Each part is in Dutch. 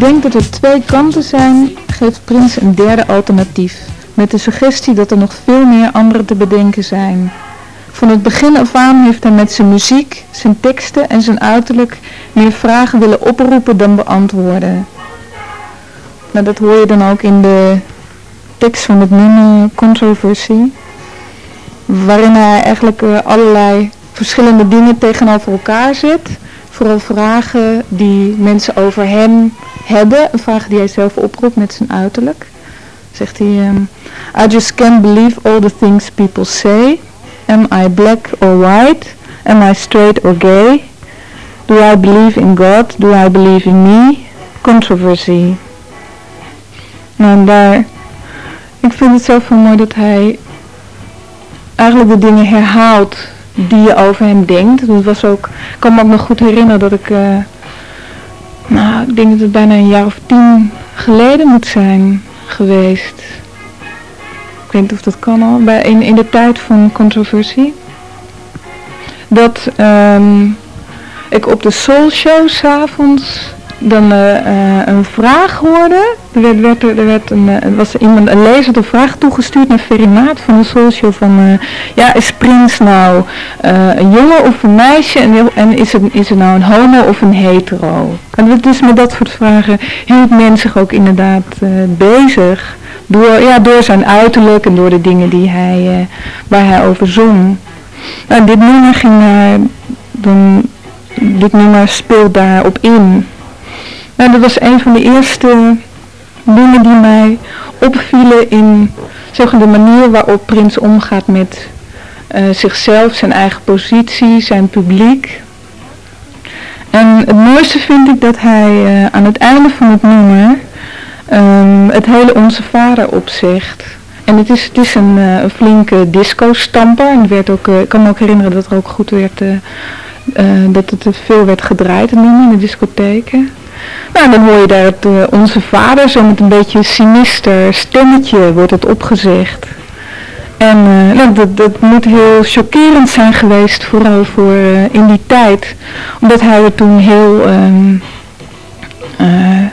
Je denkt dat er twee kanten zijn, geeft Prins een derde alternatief. Met de suggestie dat er nog veel meer andere te bedenken zijn. Van het begin af aan heeft hij met zijn muziek, zijn teksten en zijn uiterlijk meer vragen willen oproepen dan beantwoorden. Nou, dat hoor je dan ook in de tekst van het nummer Controversy. Waarin hij eigenlijk eh, allerlei verschillende dingen tegenover elkaar zet. Vooral vragen die mensen over hem hebben. Vragen die hij zelf oproept met zijn uiterlijk. Zegt hij, ehm, I just can't believe all the things people say. Am I black or white? Am I straight or gay? Do I believe in God? Do I believe in me? Controversy. Nou, daar, ik vind het zelf wel mooi dat hij eigenlijk de dingen herhaalt die je over hem denkt. Dat was ook, ik kan me ook nog goed herinneren dat ik, eh, nou, ik denk dat het bijna een jaar of tien geleden moet zijn geweest. Ik weet niet of dat kan al, bij, in, in de tijd van controversie. Dat ehm, ik op de Soul Show s'avonds dan eh, eh, een vraag hoorde. Er werd, werd, er, er werd een, eh, er was iemand, een lezer de vraag toegestuurd naar Ferry Maat van de Show van... ja, is Prins nou een jongen of een meisje en, en is, het, is het nou een homo of een hetero? En is met dat soort vragen hield men zich ook inderdaad bezig. Door, ja, door zijn uiterlijk en door de dingen die hij, waar hij over zong. Nou, dit nummer ging daar, dan, dit nummer speelt daarop in. Nou, dat was een van de eerste dingen die mij opvielen in zeg, de manier waarop Prins omgaat met eh, zichzelf, zijn eigen positie, zijn publiek. En het mooiste vind ik dat hij eh, aan het einde van het nummer ehm, het hele Onze Vader opzegt. En het is, het is een, eh, flinke disco-stamper. En werd ook, ik kan me ook herinneren dat er ook goed werd, dat het veel werd gedraaid, in de discotheken. Nou, dan hoor je daar het, eh, Onze Vader, zo met een beetje sinister stemmetje wordt het opgezegd. En eh, nou, dat, dat moet heel chockerend zijn geweest, vooral voor eh, in die tijd. Omdat hij er toen heel ehm, eh,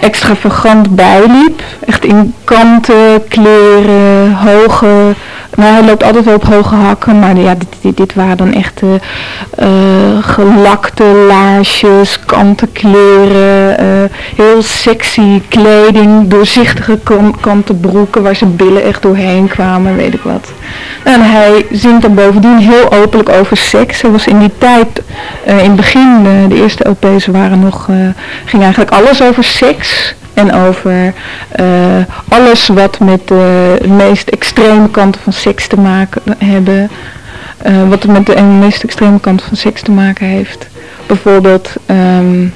extravagant bijliep. Echt in kanten, kleren, hoge... Nou, hij loopt altijd wel op hoge hakken, maar ja, dit, dit, waren dan echt eh, gelakte laarsjes, kanten kleren, eh, heel sexy kleding, doorzichtige kan- kanten broeken waar zijn billen echt doorheen kwamen, weet ik wat. En hij zingt dan bovendien heel openlijk over seks. Hij was in die tijd, eh, in het begin, de eerste LP's waren nog, ging eigenlijk alles over seks. En over eh, alles wat met de meest extreme kanten van seks te maken hebben. Eh, wat met de meest extreme kant van seks te maken heeft. Bijvoorbeeld ehm,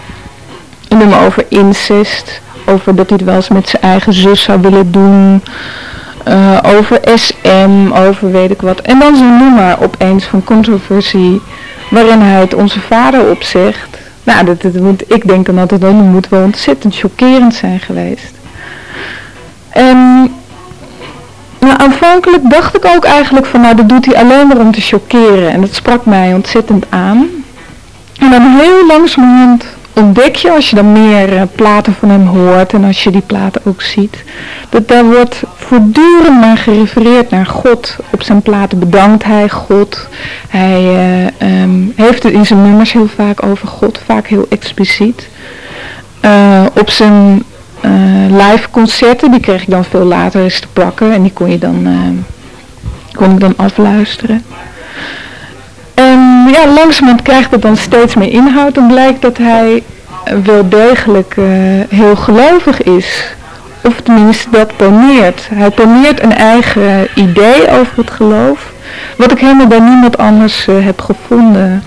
een over incest. Over dat hij het wel eens met zijn eigen zus zou willen doen. eh, over SM, over weet ik wat. En dan zo'n nummer opeens van controversie. Waarin hij het onze vader opzegt. Nou, dat, moet, ik denk dan altijd, dat moet wel ontzettend chockerend zijn geweest. En nou, aanvankelijk dacht ik ook eigenlijk van, nou dat doet hij alleen maar om te chockeren. En dat sprak mij ontzettend aan. En dan heel langzamerhand ontdek je, als je dan meer eh, platen van hem hoort en als je die platen ook ziet, dat daar wordt voortdurend maar gerefereerd naar God. Op zijn platen bedankt hij God. Hij eh, ehm, heeft het in zijn nummers heel vaak over God, vaak heel expliciet. Eh, op zijn live concerten, die kreeg ik dan veel later eens te pakken en die kon je dan, kon ik dan afluisteren. Ja, langzamerhand krijgt het dan steeds meer inhoud en blijkt dat hij eh, wel degelijk eh, heel gelovig is. Of tenminste, dat poneert. Hij poneert een eigen idee over het geloof, wat ik helemaal bij niemand anders uh, heb gevonden.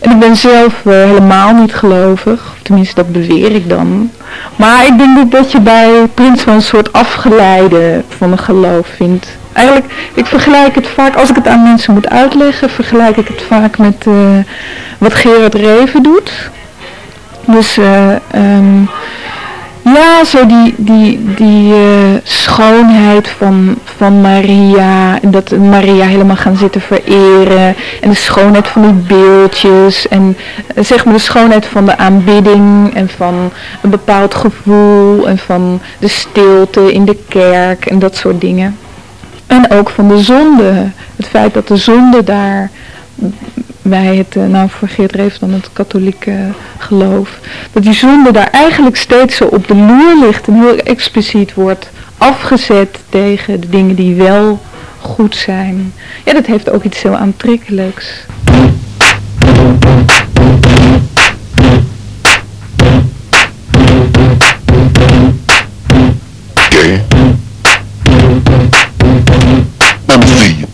En ik ben zelf helemaal niet gelovig, tenminste dat beweer ik dan. Maar ik denk dat je bij Prins wel een soort afgeleide van een geloof vindt. Eigenlijk, ik vergelijk het vaak, als ik het aan mensen moet uitleggen, vergelijk ik het vaak met uh, wat Gerard Reven doet. Dus uh, um, ja, zo die, die, die uh, schoonheid van, van Maria. En dat Maria helemaal gaan zitten vereren. En de schoonheid van die beeldjes. En zeg maar de schoonheid van de aanbidding. En van een bepaald gevoel. En van de stilte in de kerk. En dat soort dingen. En ook van de zonde. Het feit dat de zonde daar bij het, uh, nou voor Geert Reef dan het katholieke geloof, dat die zonde daar eigenlijk steeds zo op de loer ligt en heel expliciet wordt afgezet tegen de dingen die wel goed zijn. Ja, dat heeft ook iets heel aantrekkelijks. Okay. Let me see you.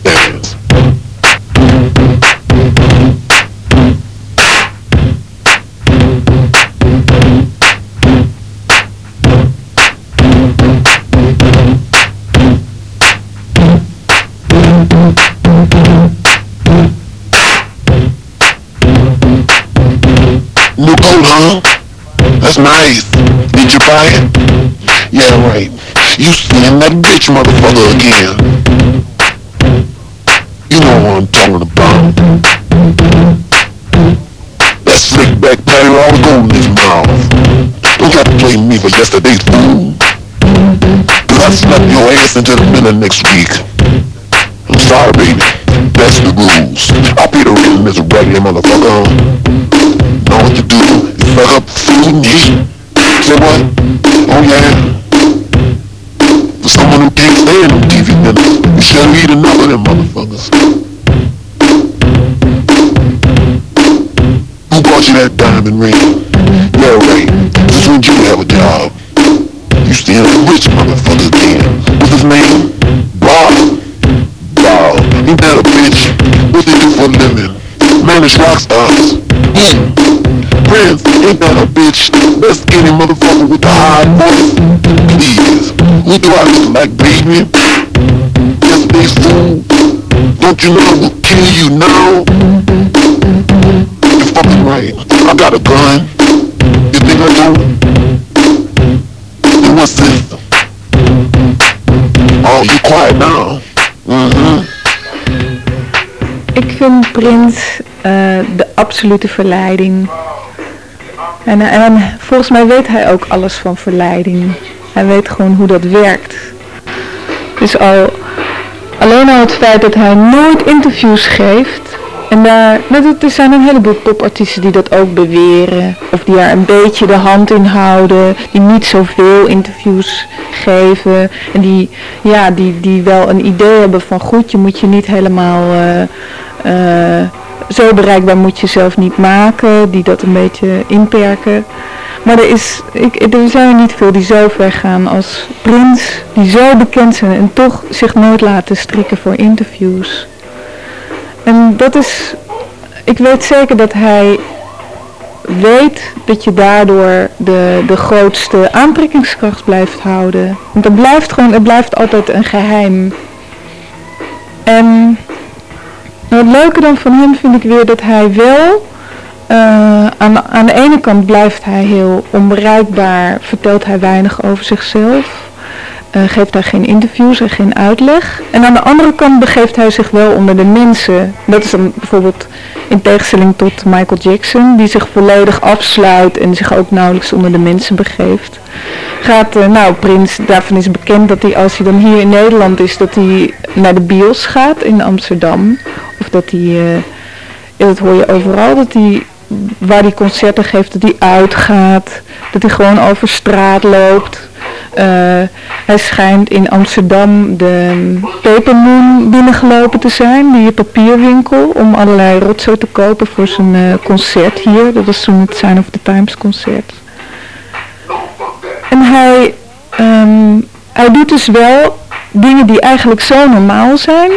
New coat, huh? That's nice. Did you buy it? Yeah, right. You seeing that bitch motherfucker again. You I'm talking about. That slick back patty all the gold in his mouth. Don't try to blame me for yesterday's fool. Cause I slap your ass into the middle next week. I'm sorry, baby. That's the rules. I'll be the real Mr. Raggedy motherfucker. Know what to do is fuck up food and eat. Say what? Oh yeah. For someone who can't stand them TV dinners, you should eat enough of them motherfuckers. That diamond ring? Yeah, right. This when you have a job. You still a rich motherfucker again. What's his name? Bob. Bob. Ain't that a bitch? What they do for a living? Manage rock stars. Boom. Prince, ain't that a bitch? That skinny motherfucker with the high voice. Please, who do I look like, baby? Yesterday's fool. Don't you know who kill you now? You're fucking right. Got a gun. You think I? Oh, you quiet now. Mm-hmm. Ik vind Prins uh, de absolute verleiding. En, en volgens mij weet hij ook alles van verleiding. Hij weet gewoon hoe dat werkt. Dus al, alleen al het feit dat hij nooit interviews geeft. En daar, nou, er zijn een heleboel popartiesten die dat ook beweren. Of die er een beetje de hand in houden. Die niet zoveel interviews geven. En die, ja, die, die wel een idee hebben van goed, je moet je niet helemaal... Uh, uh, zo bereikbaar moet je zelf niet maken, die dat een beetje inperken. Maar er, is, ik, er zijn niet veel die zo ver gaan als Prins, die zo bekend zijn en toch zich nooit laten strikken voor interviews. En dat is, ik weet zeker dat hij weet dat je daardoor de, de grootste aantrekkingskracht blijft houden. Want het blijft gewoon, het blijft altijd een geheim. En het leuke dan van hem vind ik weer dat hij wel, uh, aan, aan de ene kant blijft hij heel onbereikbaar, vertelt hij weinig over zichzelf. Uh, geeft hij geen interviews en geen uitleg. En aan de andere kant begeeft hij zich wel onder de mensen. Dat is dan bijvoorbeeld in tegenstelling tot Michael Jackson, die zich volledig afsluit en zich ook nauwelijks onder de mensen begeeft. Gaat, uh, nou Prins, daarvan is bekend dat hij als hij dan hier in Nederland is, dat hij naar de bios gaat in Amsterdam. Of dat hij, uh, dat hoor je overal, dat hij waar hij concerten geeft, dat hij uitgaat. Dat hij gewoon over straat loopt. Uh, hij schijnt in Amsterdam de Pepermoon binnengelopen te zijn, die papierwinkel, om allerlei rotzooi te kopen voor zijn uh, concert hier. Dat was toen het Sign of the Times concert. En hij, ehm, hij doet dus wel dingen die eigenlijk zo normaal zijn.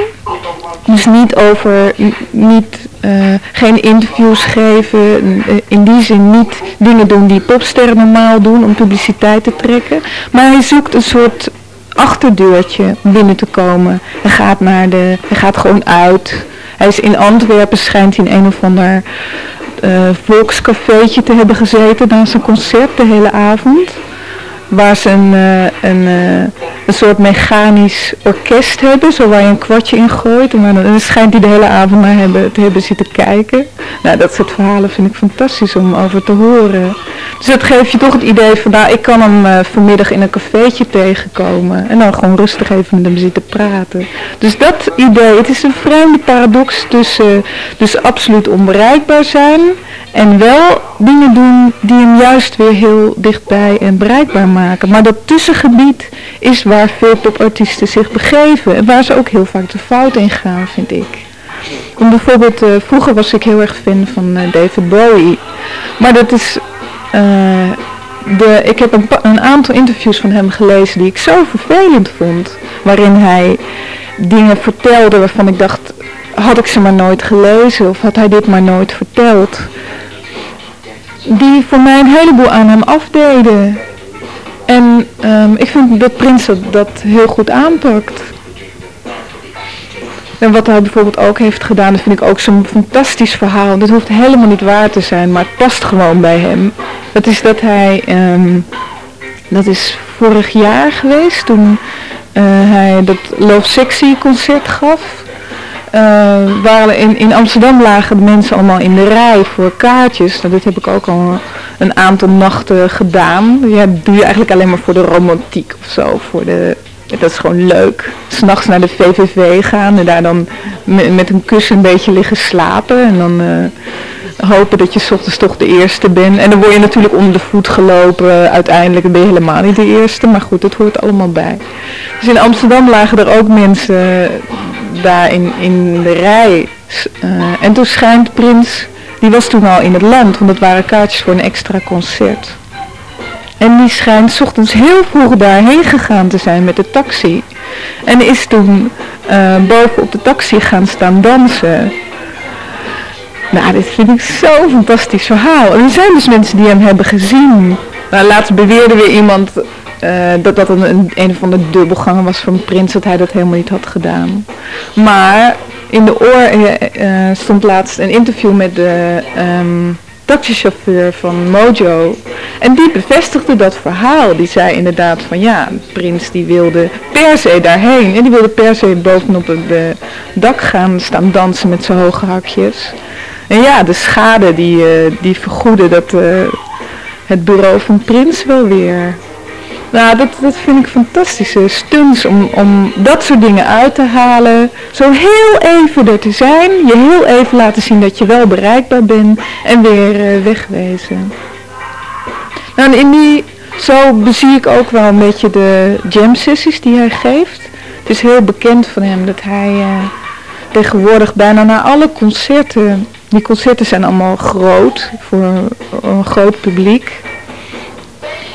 Dus niet over, niet, eh, geen interviews geven, eh, in die zin niet dingen doen die popsterren normaal doen om publiciteit te trekken. Maar hij zoekt een soort achterdeurtje binnen te komen. Hij gaat, naar de, hij gaat gewoon uit. Hij is in Antwerpen, schijnt hij in een of ander eh volkscafeetje te hebben gezeten na zijn concert de hele avond. Waar ze een, eh, een, eh, een soort mechanisch orkest hebben, zo waar je een kwartje in gooit. En, dan schijnt hij de hele avond naar hebben, te hebben zitten kijken. Nou, dat soort verhalen vind ik fantastisch om over te horen. Dus dat geeft je toch het idee van, nou, ik kan hem eh, vanmiddag in een cafeetje tegenkomen. En dan gewoon rustig even met hem zitten praten. Dus dat idee, het is een vreemde paradox tussen dus absoluut onbereikbaar zijn en wel dingen doen die hem juist weer heel dichtbij en bereikbaar maken. Maar dat tussengebied is waar veel popartiesten zich begeven. En waar ze ook heel vaak de fout in gaan, vind ik. Om bijvoorbeeld, eh, vroeger was ik heel erg fan van eh, David Bowie. Maar dat is... eh, de, ik heb een, een aantal interviews van hem gelezen die ik zo vervelend vond. Waarin hij dingen vertelde waarvan ik dacht, had ik ze maar nooit gelezen of had hij dit maar nooit verteld. Die voor mij een heleboel aan hem afdeden. En ehm, ik vind dat Prins dat, heel goed aanpakt. En wat hij bijvoorbeeld ook heeft gedaan, dat vind ik ook zo'n fantastisch verhaal. Dat hoeft helemaal niet waar te zijn, maar het past gewoon bij hem. Dat is dat hij, ehm, dat is vorig jaar geweest toen eh, hij dat Love Sexy concert gaf. Waren in, in Amsterdam lagen de mensen allemaal in de rij voor kaartjes. Nou, dit heb ik ook al een aantal nachten gedaan. Ja, dat doe je eigenlijk alleen maar voor de romantiek of zo. Voor de, dat is gewoon leuk. S'nachts naar de VVV gaan en daar dan met, een kussen een beetje liggen slapen. En dan eh, hopen dat je 's ochtends toch de eerste bent. En dan word je natuurlijk onder de voet gelopen. Uiteindelijk ben je helemaal niet de eerste. Maar goed, het hoort allemaal bij. Dus in Amsterdam lagen er ook mensen daar in, in de rij. Eh, en toen schijnt Prins, die was toen al in het land, want dat waren kaartjes voor een extra concert. En die schijnt ochtends heel vroeg daarheen gegaan te zijn met de taxi. En is toen eh, boven op de taxi gaan staan dansen. Nou, dit vind ik zo'n fantastisch verhaal. En er zijn dus mensen die hem hebben gezien. Nou, laatst beweerde weer iemand eh, dat dat een, een, een of andere dubbelganger was van Prins, dat hij dat helemaal niet had gedaan. Maar in de oor eh, eh, stond laatst een interview met de ehm, taxichauffeur van Mojo. En die bevestigde dat verhaal. Die zei inderdaad van ja, Prins die wilde per se daarheen. En die wilde per se bovenop het eh, dak gaan staan dansen met zijn hoge hakjes. En ja, de schade die, eh, die vergoedde dat het bureau van Prins wel weer. Nou, dat, dat vind ik fantastische stunts om, om dat soort dingen uit te halen. Zo heel even er te zijn, je heel even laten zien dat je wel bereikbaar bent en weer eh, wegwezen. Nou, en in die, zo bezie ik ook wel een beetje de jam sessies die hij geeft. Het is heel bekend van hem dat hij eh, tegenwoordig bijna naar alle concerten, die concerten zijn allemaal groot, voor een groot publiek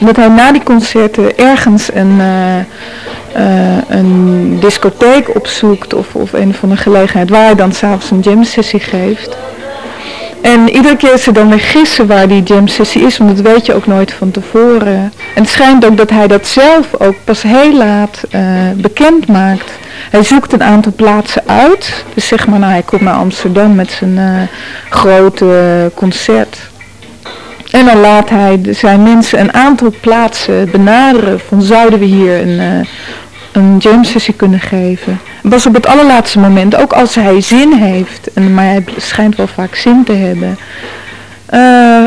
dat hij na die concerten ergens een, eh, eh, een discotheek opzoekt of, of een of andere gelegenheid waar hij dan s'avonds een jam sessie geeft. En iedere keer is dan weer gissen waar die jam sessie is, want dat weet je ook nooit van tevoren. En het schijnt ook dat hij dat zelf ook pas heel laat eh, bekend maakt. Hij zoekt een aantal plaatsen uit. Dus zeg maar, nou, hij komt naar Amsterdam met zijn grote concert. En dan laat hij zijn mensen een aantal plaatsen benaderen van zouden we hier een, eh, een jam sessie kunnen geven. Pas op het allerlaatste moment, ook als hij zin heeft, en, maar hij schijnt wel vaak zin te hebben, eh,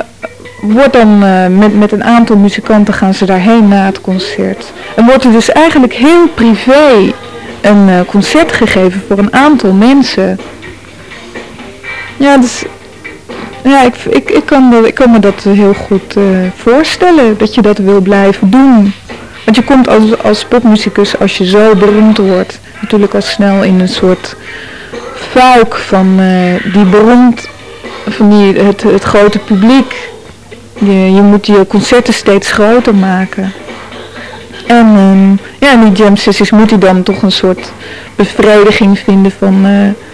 wordt dan eh, met, met een aantal muzikanten gaan ze daarheen na het concert. En wordt er dus eigenlijk heel privé een concert gegeven voor een aantal mensen. Ja, dus ja, ik, ik, ik, kan, ik kan me dat heel goed eh, voorstellen, dat je dat wil blijven doen. Want je komt als, als popmuzikus, als je zo beroemd wordt, natuurlijk al snel in een soort fuik van eh, die beroemd, van die, het, het grote publiek. Je, je moet je concerten steeds groter maken. En ehm, ja, die jam sessies moet hij dan toch een soort bevrediging vinden van eh,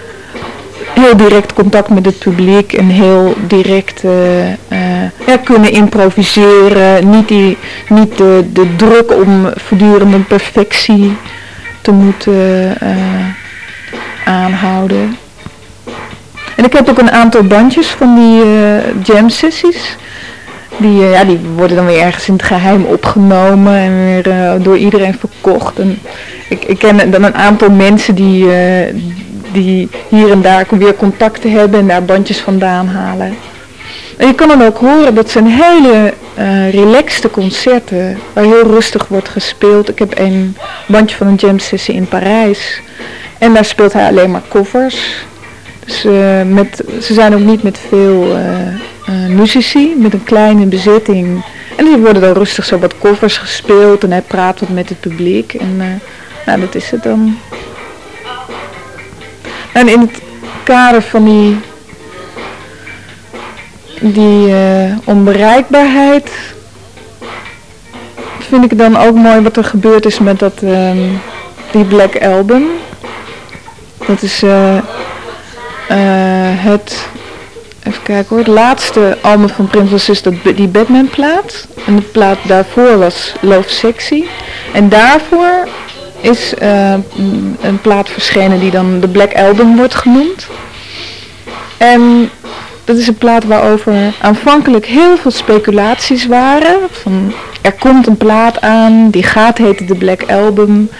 heel direct contact met het publiek en heel direct eh, eh, kunnen improviseren. Niet, die, niet de, de druk om voortdurende perfectie te moeten aanhouden. En ik heb ook een aantal bandjes van die jam sessies. Die, ja, die worden dan weer ergens in het geheim opgenomen en weer door iedereen verkocht. En ik, ik ken dan een aantal mensen die, die hier en daar weer contacten hebben en daar bandjes vandaan halen. En je kan dan ook horen dat zijn hele uh, relaxte concerten, waar heel rustig wordt gespeeld. Ik heb een bandje van een jam sessie in Parijs. En daar speelt hij alleen maar covers. Dus uh, met, ze zijn ook niet met veel uh, muzici, met een kleine bezetting. En die worden dan rustig zo wat covers gespeeld en hij praat wat met het publiek. En nou, dat is het dan. En in het kader van die, die uh, onbereikbaarheid vind ik dan ook mooi wat er gebeurd is met dat, um, die Black Album. Dat is uh, uh, het, even kijken hoor, het laatste album van Prince dus dat, die Batman plaat. En de plaat daarvoor was Love Sexy. En daarvoor is uh, een plaat verschenen die dan de Black Album wordt genoemd. En dat is een plaat waarover aanvankelijk heel veel speculaties waren. Van, er komt een plaat aan, die gaat heten de Black Album.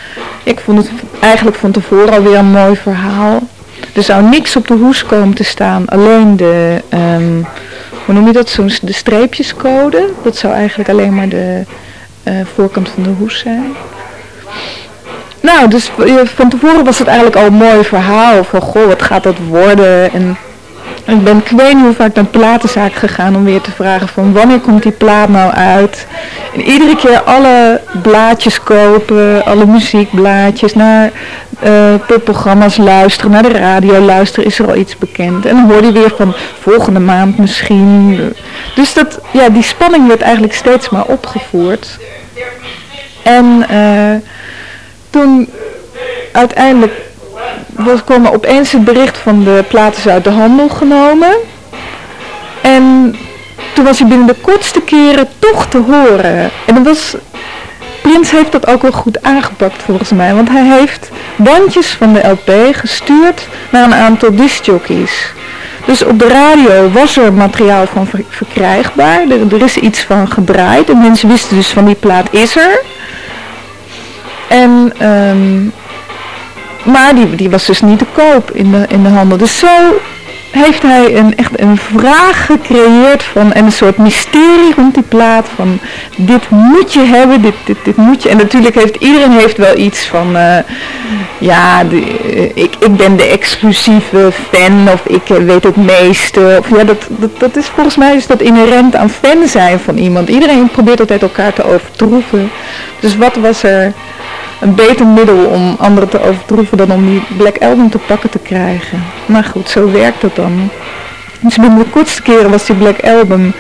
Ik vond het eigenlijk van tevoren alweer een mooi verhaal. Er zou niks op de hoes komen te staan, alleen de, um, hoe noem je dat, zo'n de streepjescode. Dat zou eigenlijk alleen maar de uh, voorkant van de hoes zijn. Nou, dus van tevoren was het eigenlijk al een mooi verhaal. Van, goh, wat gaat dat worden? En ik ben ik weet niet hoe vaak naar de platenzaak gegaan om weer te vragen van wanneer komt die plaat nou uit. En iedere keer alle blaadjes kopen, alle muziekblaadjes, naar uh, popprogramma's luisteren, naar de radio luisteren, is er al iets bekend. En dan hoor je weer van volgende maand misschien. Dus dat, ja, die spanning werd eigenlijk steeds maar opgevoerd. En... Uh, toen uiteindelijk was, kwam er opeens het bericht van de platen uit de handel genomen. En toen was hij binnen de kortste keren toch te horen. En dat was, Prins heeft dat ook wel goed aangepakt volgens mij. Want hij heeft bandjes van de LP gestuurd naar een aantal discjockeys. Dus op de radio was er materiaal van verkrijgbaar. Er, er is iets van gedraaid. En mensen wisten dus van die plaat is er. En, um, maar die, die was dus niet te koop in de, in de handel. Dus zo heeft hij een, echt een vraag gecreëerd van, en een soort mysterie rond die plaat van dit moet je hebben, dit, dit, dit moet je. En natuurlijk heeft iedereen heeft wel iets van, uh, ja, de, uh, ik, ik ben de exclusieve fan of ik uh, weet het meeste. Of, ja, dat, dat, dat is volgens mij is dat inherent aan fan zijn van iemand. Iedereen probeert altijd elkaar te overtroeven. Dus wat was er een beter middel om anderen te overtroeven dan om die Black Album te pakken te krijgen. Maar goed, zo werkt het dan. Dus binnen de kortste keren was die Black Album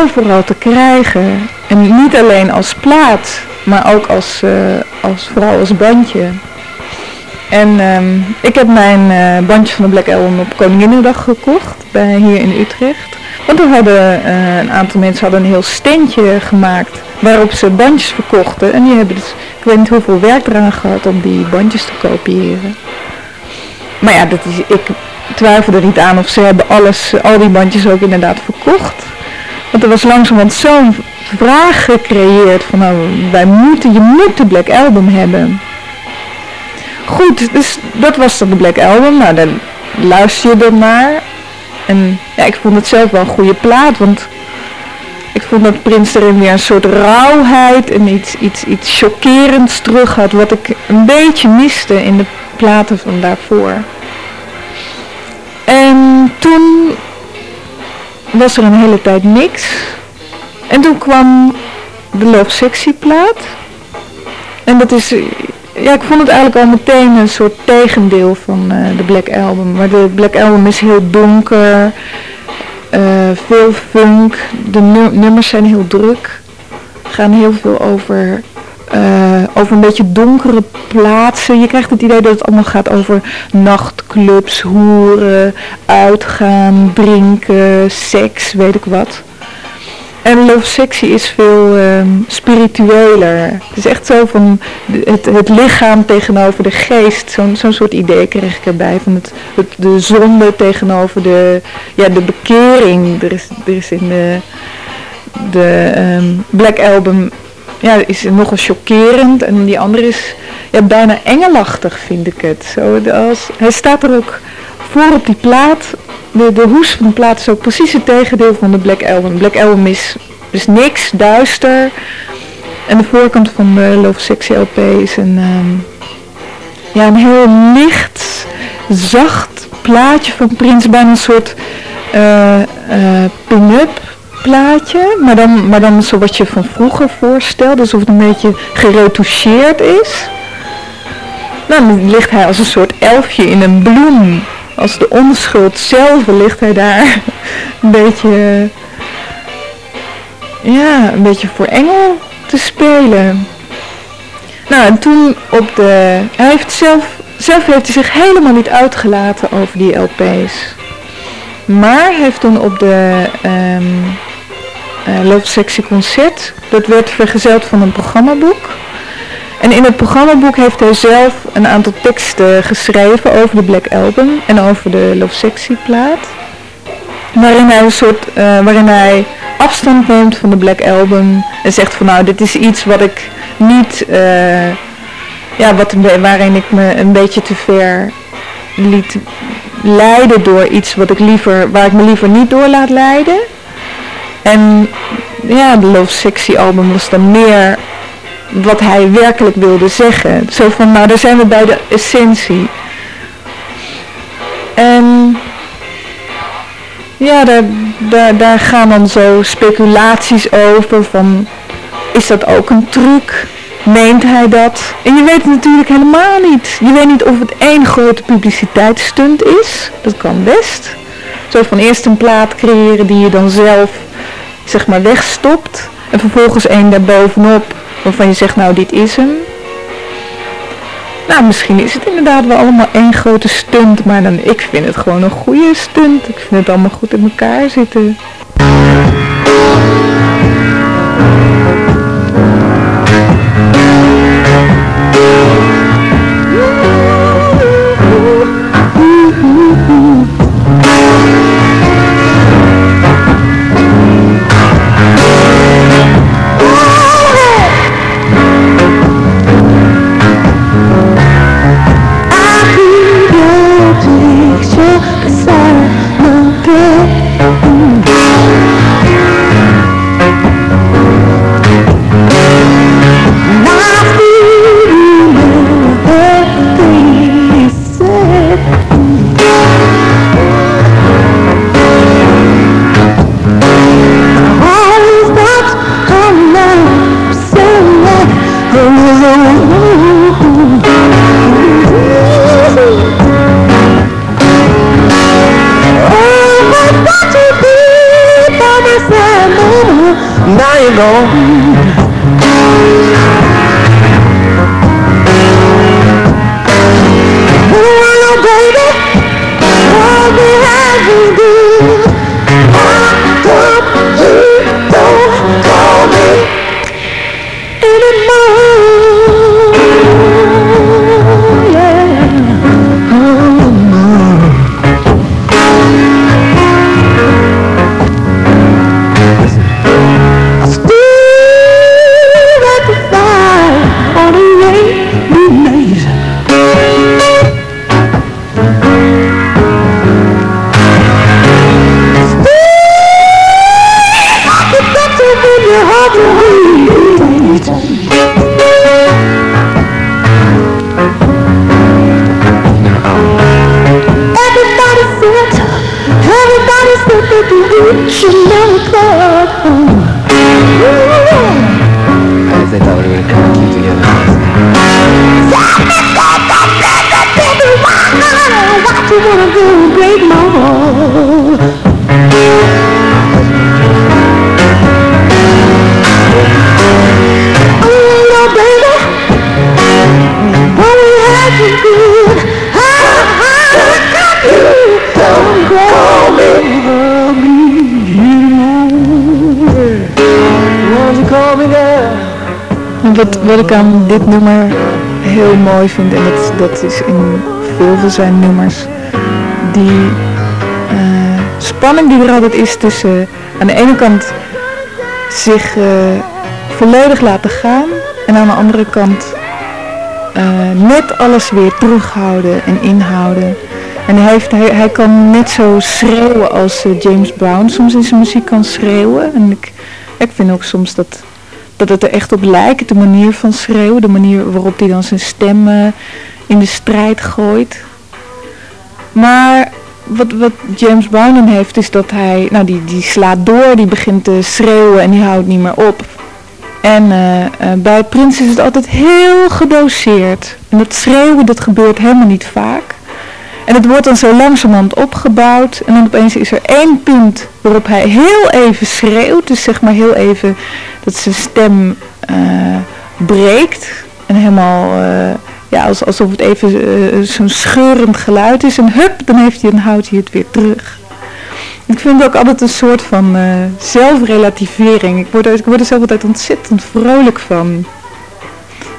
overal te krijgen. En niet alleen als plaat, maar ook als, uh, als vooral als bandje. En um, ik heb mijn uh, bandje van de Black Album op Koninginnedag gekocht, bij, hier in Utrecht. Want er hadden uh, een aantal mensen hadden een heel standje gemaakt waarop ze bandjes verkochten. En die hebben dus, ik weet niet hoeveel werk eraan gehad om die bandjes te kopiëren. Maar ja, dat is, ik twijfel er niet aan of ze hebben alles, al die bandjes ook inderdaad verkocht. Want er was langzamerhand zo'n vraag gecreëerd van nou, wij moeten, je moet de Black Album hebben. Goed, dus dat was dan de Black Album. Nou, dan luister je er naar. En ja, ik vond het zelf wel een goede plaat, want ik vond dat Prins erin weer een soort rauwheid en iets, iets, iets chockerends terug had, wat ik een beetje miste in de platen van daarvoor. En toen was er een hele tijd niks. En toen kwam de Love Sexy plaat. En dat is, ja ik vond het eigenlijk al meteen een soort tegendeel van uh, de Black Album. Maar de Black Album is heel donker. Uh, veel funk, de nummers zijn heel druk. Gaan heel veel over eh, over een beetje donkere plaatsen. Je krijgt het idee dat het allemaal gaat over nachtclubs, hoeren, uitgaan, drinken, seks, weet ik wat. En Love Sexy is veel ehm, spiritueler. Het is echt zo van het, het lichaam tegenover de geest. Zo'n zo'n soort idee kreeg ik erbij. Van het, de zonde tegenover de, ja, de bekering. Er is, er is in de, de ehm, Black Album ja, is nogal chockerend. En die andere is ja, bijna engelachtig, vind ik het. Zo, als, hij staat er ook voor op die plaat. De, de hoes van de plaat is ook precies het tegendeel van de Black Album. Black Album is, is niks, duister. En de voorkant van de Love Sexy LP is een, ehm, ja, een heel licht, zacht plaatje van Prins. Bijna een soort eh, pin-up plaatje. Maar dan, maar dan zo wat je van vroeger voorstelt. Alsof het een beetje geretoucheerd is. Nou, dan ligt hij als een soort elfje in een bloem. Als de onschuld zelf ligt hij daar een beetje, ja, een beetje voor engel te spelen. Nou, en toen op de, hij heeft zelf, zelf heeft hij zich helemaal niet uitgelaten over die LP's. Maar heeft toen op de eh, Love Sexy Concert, dat werd vergezeld van een programmaboek. En in het programmaboek heeft hij zelf een aantal teksten geschreven over de Black Album en over de Love Sexy plaat. Waarin hij een soort, eh, waarin hij afstand neemt van de Black Album en zegt van nou dit is iets wat ik niet, eh, ja, wat, waarin ik me een beetje te ver liet leiden door iets wat ik liever, waar ik me liever niet door laat leiden. En ja, de Love Sexy album was dan meer wat hij werkelijk wilde zeggen. Zo van, nou daar zijn we bij de essentie. En ja, daar, daar, daar gaan dan zo speculaties over van, is dat ook een truc? Meent hij dat? En je weet het natuurlijk helemaal niet. Je weet niet of het één grote publiciteitsstunt is. Dat kan best. Zo van eerst een plaat creëren die je dan zelf zeg maar wegstopt. En vervolgens één daarbovenop waarvan je zegt nou dit is hem. Nou misschien is het inderdaad wel allemaal één grote stunt. Maar dan, ik vind het gewoon een goede stunt. Ik vind het allemaal goed in elkaar zitten. Wat, ik aan dit nummer heel mooi vind, en dat, dat is in veel van zijn nummers, die eh, spanning die er altijd is tussen aan de ene kant zich eh, volledig laten gaan en aan de andere kant eh, net alles weer terughouden en inhouden. En hij, heeft, hij, hij kan net zo schreeuwen als James Brown soms in zijn muziek kan schreeuwen. En ik, ik vind ook soms dat, dat het er echt op lijkt, de manier van schreeuwen, de manier waarop hij dan zijn stem in de strijd gooit. Maar wat, wat James Brown heeft is dat hij, nou die, die slaat door, die begint te schreeuwen en die houdt niet meer op. En eh, eh, bij Prins is het altijd heel gedoseerd. En dat schreeuwen dat gebeurt helemaal niet vaak. En het wordt dan zo langzamerhand opgebouwd. En dan opeens is er één punt waarop hij heel even schreeuwt. Dus zeg maar heel even dat zijn stem eh, breekt. En helemaal, eh, ja, als, alsof het even eh, zo'n scheurend geluid is. En hup, dan, heeft hij, dan houdt hij het weer terug. Ik vind het ook altijd een soort van zelfrelativering. Ik word, ik word er zelf altijd ontzettend vrolijk van.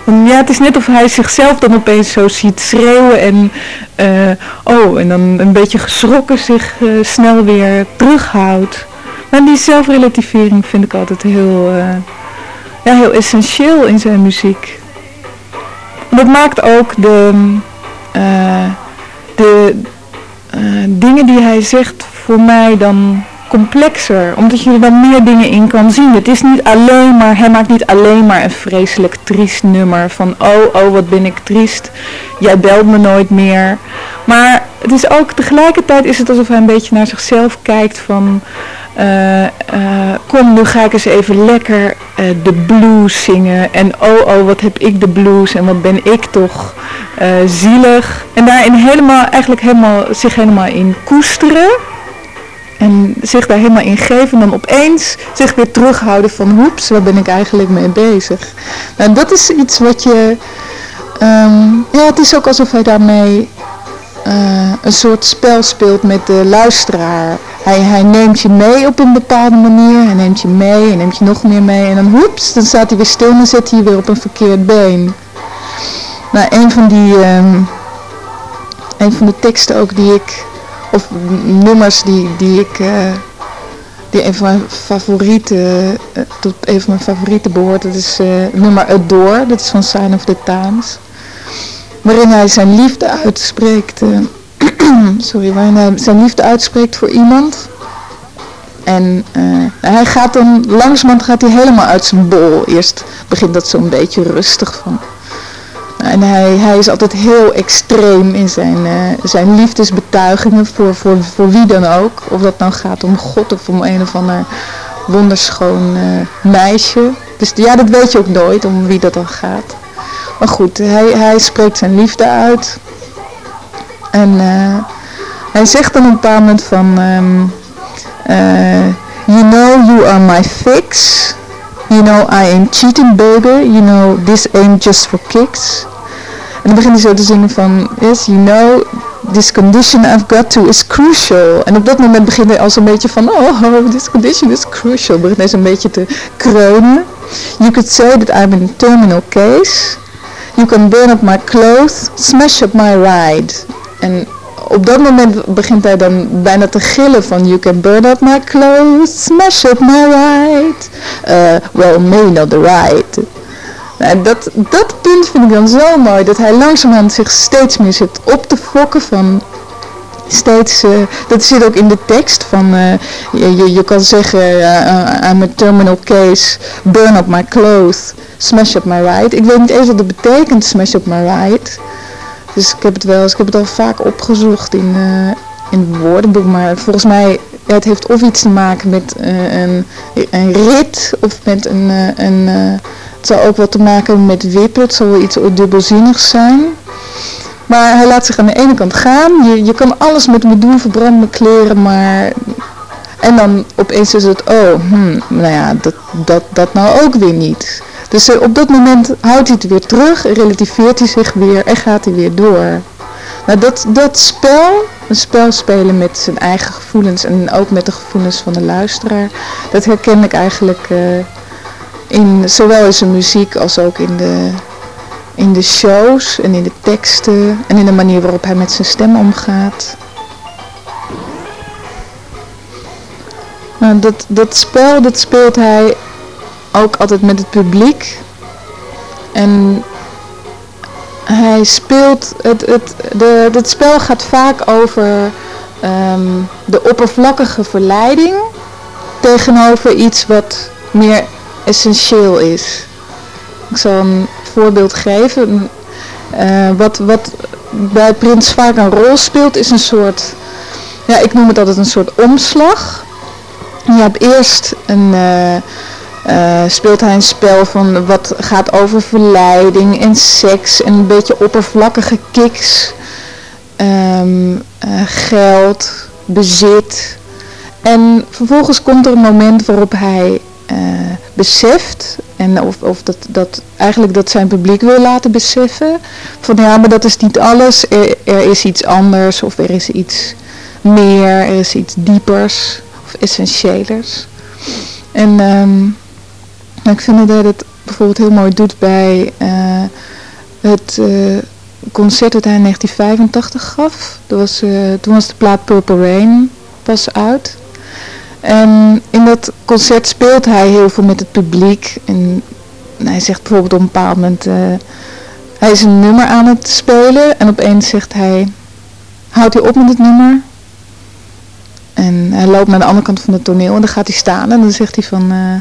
Ja, het is net of hij zichzelf dan opeens zo ziet schreeuwen en, eh, oh, en dan een beetje geschrokken zich eh, snel weer terughoudt. Maar die zelfrelativering vind ik altijd heel, eh, ja, heel essentieel in zijn muziek. En dat maakt ook de, de dingen die hij zegt voor mij dan complexer, omdat je er dan meer dingen in kan zien. Het is niet alleen maar, hij maakt niet alleen maar een vreselijk triest nummer van oh, oh, wat ben ik triest, jij belt me nooit meer. Maar het is ook, tegelijkertijd is het alsof hij een beetje naar zichzelf kijkt van eh, eh, kom, nu ga ik eens even lekker eh, de blues zingen. En oh, oh, wat heb ik de blues en wat ben ik toch zielig. En daarin helemaal, eigenlijk helemaal, zich helemaal in koesteren. En zich daar helemaal in geven en dan opeens zich weer terughouden van hoeps, waar ben ik eigenlijk mee bezig. Nou, dat is iets wat je, ehm, ja het is ook alsof hij daarmee eh, een soort spel speelt met de luisteraar. Hij, hij neemt je mee op een bepaalde manier, hij neemt je mee, hij neemt je nog meer mee en dan hoeps, dan staat hij weer stil en zet hij weer op een verkeerd been. Nou, een van die, ehm, een van de teksten ook die ik, of nummers die, die ik, eh, die een van mijn favorieten, eh, tot een van mijn favorieten behoort, dat is eh, nummer Adore, dat is van Sign of the Times. Waarin hij zijn liefde uitspreekt, sorry, waarin hij zijn liefde uitspreekt voor iemand. En hij gaat dan, langzamerhand gaat hij helemaal uit zijn bol. Eerst begint dat zo'n beetje rustig van. En hij, hij is altijd heel extreem in zijn, eh, zijn liefdesbetuigingen voor, voor, voor wie dan ook. Of dat nou gaat om God of om een of ander wonderschoon eh, meisje. Dus ja, dat weet je ook nooit om wie dat dan gaat. Maar goed, hij, hij spreekt zijn liefde uit. En eh, hij zegt dan op een bepaald moment van... ehm, eh, you know you are my fix. You know I ain't cheating baby. You know this ain't just for kicks. En dan begint hij zo te zingen van... Yes, you know this condition I've got to is crucial. En op dat moment begint hij al zo'n beetje van... Oh, oh, this condition is crucial. Begint hij zo'n beetje te kreunen. You could say that I'm in a terminal case. You can burn up my clothes, smash up my ride. En op dat moment begint hij dan bijna te gillen van You can burn up my clothes, smash up my ride. Uh, well, maybe not the ride. Nou, dat, dat punt vind ik dan zo mooi, dat hij langzamerhand zich steeds meer zit op te fokken van steeds, eh, dat zit ook in de tekst van, eh, je, je, je kan zeggen, uh, I'm a terminal case, burn up my clothes, smash up my ride. Ik weet niet eens wat dat betekent, smash up my ride. Dus ik heb het wel eens, ik heb het al vaak opgezocht in, eh, in het woordenboek, maar volgens mij, het heeft of iets te maken met eh, een, een rit, of met een, eh, een eh, het zal ook wat te maken hebben met wippen, het zal wel iets dubbelzinnigs zijn. Maar hij laat zich aan de ene kant gaan, je, je kan alles met me doen, verbrand mijn kleren, maar... En dan opeens is het, oh, hmm, nou ja, dat, dat, dat nou ook weer niet. Dus eh, op dat moment houdt hij het weer terug, relativeert hij zich weer en gaat hij weer door. Nou, dat, dat spel, een spel spelen met zijn eigen gevoelens en ook met de gevoelens van de luisteraar, dat herken ik eigenlijk eh, in, zowel in zijn muziek als ook in de, in de shows en in de teksten en in de manier waarop hij met zijn stem omgaat. Nou, dat, dat spel dat speelt hij ook altijd met het publiek. En hij speelt, het, het, de, het spel gaat vaak over ehm, de oppervlakkige verleiding tegenover iets wat meer essentieel is. Ik zal een voorbeeld geven. Uh, wat, wat bij Prins vaak een rol speelt is een soort, ja ik noem het altijd een soort omslag. Je hebt eerst een, uh, uh, speelt hij een spel van wat gaat over verleiding en seks en een beetje oppervlakkige um, uh, geld, bezit. En vervolgens komt er een moment waarop hij beseft en of, of dat, dat eigenlijk dat zijn publiek wil laten beseffen van ja maar dat is niet alles, er, is iets anders of er is iets meer, er is iets diepers essentiëlers. En um, ik vind dat het bijvoorbeeld heel mooi doet bij uh, het uh, concert dat hij in 1985 gaf. Dat was, toen was de plaat Purple Rain pas uit. En in dat concert speelt hij heel veel met het publiek. En hij zegt bijvoorbeeld op een bepaald moment... hij is een nummer aan het spelen en opeens zegt hij... Houdt hij op met het nummer? En hij loopt naar de andere kant van het toneel en dan gaat hij staan en dan zegt hij van... Uh,